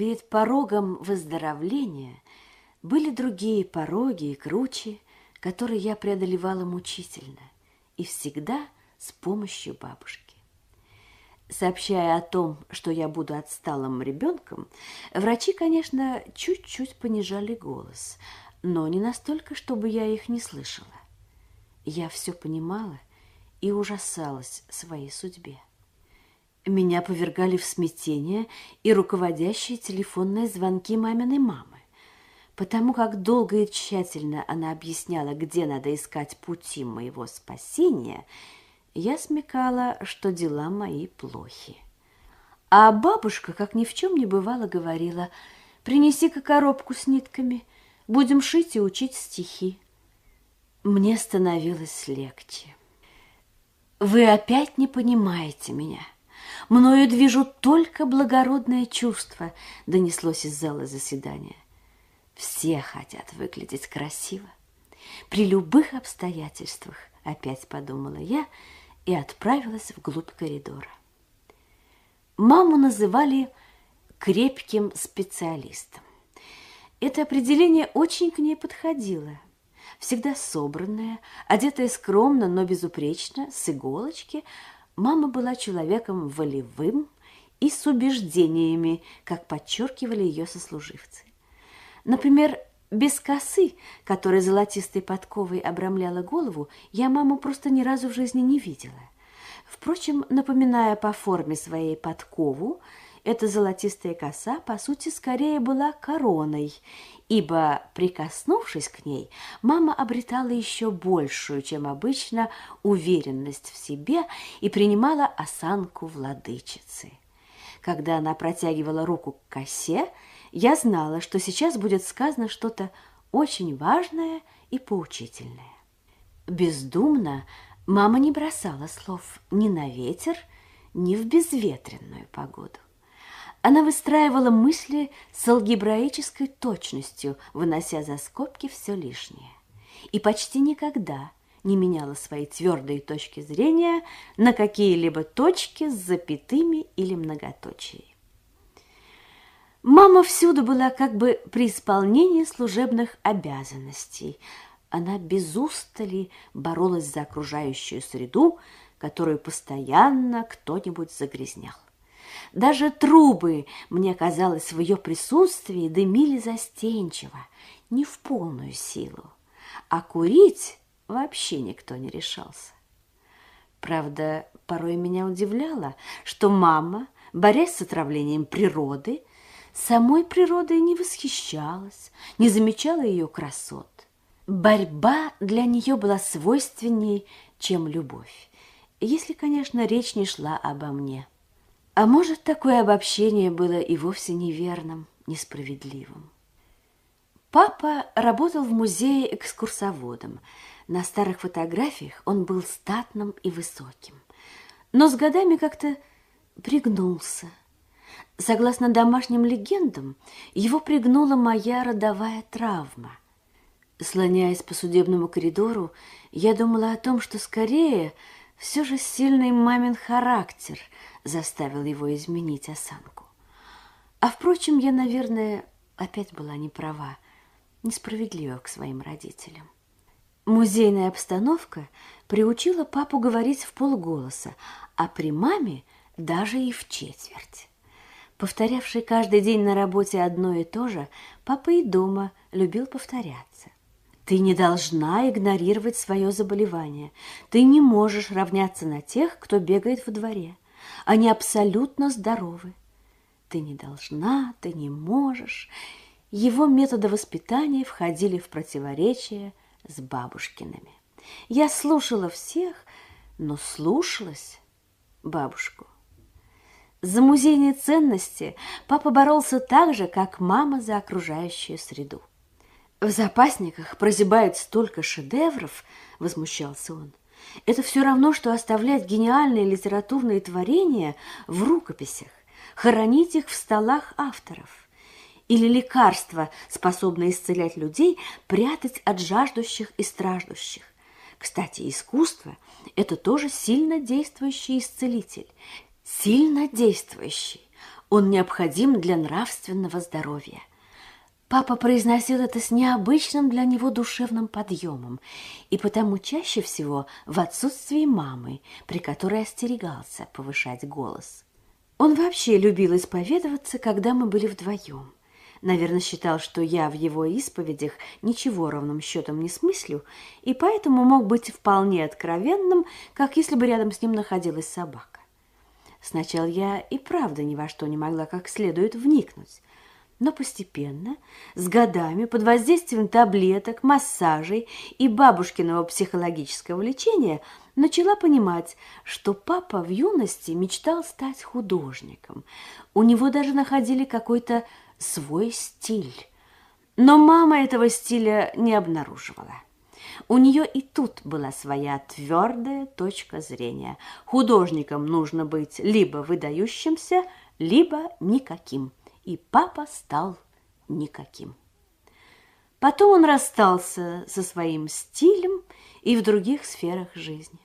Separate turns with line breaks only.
Перед порогом выздоровления были другие пороги и кручи, которые я преодолевала мучительно и всегда с помощью бабушки. Сообщая о том, что я буду отсталым ребенком, врачи, конечно, чуть-чуть понижали голос, но не настолько, чтобы я их не слышала. Я все понимала и ужасалась своей судьбе. Меня повергали в смятение и руководящие телефонные звонки маминой мамы, потому как долго и тщательно она объясняла, где надо искать пути моего спасения, я смекала, что дела мои плохи. А бабушка, как ни в чем не бывало, говорила, «Принеси-ка коробку с нитками, будем шить и учить стихи». Мне становилось легче. «Вы опять не понимаете меня». Мною движут только благородное чувство, донеслось из зала заседания. Все хотят выглядеть красиво. При любых обстоятельствах, опять подумала я и отправилась вглубь коридора. Маму называли крепким специалистом. Это определение очень к ней подходило. Всегда собранная, одетая скромно, но безупречно, с иголочки – Мама была человеком волевым и с убеждениями, как подчеркивали ее сослуживцы. Например, без косы, которая золотистой подковой обрамляла голову, я маму просто ни разу в жизни не видела. Впрочем, напоминая по форме своей подкову, эта золотистая коса, по сути, скорее была короной, ибо, прикоснувшись к ней, мама обретала еще большую, чем обычно, уверенность в себе и принимала осанку владычицы. Когда она протягивала руку к косе, я знала, что сейчас будет сказано что-то очень важное и поучительное. Бездумно мама не бросала слов ни на ветер, ни в безветренную погоду. Она выстраивала мысли с алгебраической точностью, вынося за скобки все лишнее. И почти никогда не меняла свои твердые точки зрения на какие-либо точки с запятыми или многоточией. Мама всюду была как бы при исполнении служебных обязанностей. Она без устали боролась за окружающую среду, которую постоянно кто-нибудь загрязнял. Даже трубы, мне казалось, в ее присутствии дымили застенчиво, не в полную силу, а курить вообще никто не решался. Правда, порой меня удивляло, что мама, борясь с отравлением природы, самой природой не восхищалась, не замечала ее красот. Борьба для нее была свойственней, чем любовь, если, конечно, речь не шла обо мне. А может, такое обобщение было и вовсе неверным, несправедливым. Папа работал в музее экскурсоводом. На старых фотографиях он был статным и высоким. Но с годами как-то пригнулся. Согласно домашним легендам, его пригнула моя родовая травма. Слоняясь по судебному коридору, я думала о том, что скорее все же сильный мамин характер – заставил его изменить осанку. А, впрочем, я, наверное, опять была не права, несправедлива к своим родителям. Музейная обстановка приучила папу говорить в полголоса, а при маме даже и в четверть. Повторявший каждый день на работе одно и то же, папа и дома любил повторяться. Ты не должна игнорировать свое заболевание. Ты не можешь равняться на тех, кто бегает во дворе. Они абсолютно здоровы. Ты не должна, ты не можешь. Его методы воспитания входили в противоречие с бабушкиными. Я слушала всех, но слушалась бабушку. За музейные ценности папа боролся так же, как мама за окружающую среду. В запасниках прозябает столько шедевров, возмущался он. Это все равно, что оставлять гениальные литературные творения в рукописях, хоронить их в столах авторов. Или лекарства, способные исцелять людей, прятать от жаждущих и страждущих. Кстати, искусство – это тоже сильно действующий исцелитель. Сильно действующий. Он необходим для нравственного здоровья. Папа произносил это с необычным для него душевным подъемом, и потому чаще всего в отсутствии мамы, при которой остерегался повышать голос. Он вообще любил исповедоваться, когда мы были вдвоем. Наверное, считал, что я в его исповедях ничего ровным счетом не смыслю, и поэтому мог быть вполне откровенным, как если бы рядом с ним находилась собака. Сначала я и правда ни во что не могла как следует вникнуть, но постепенно, с годами, под воздействием таблеток, массажей и бабушкиного психологического лечения, начала понимать, что папа в юности мечтал стать художником. У него даже находили какой-то свой стиль. Но мама этого стиля не обнаруживала. У нее и тут была своя твердая точка зрения. Художником нужно быть либо выдающимся, либо никаким и папа стал никаким. Потом он расстался со своим стилем и в других сферах жизни.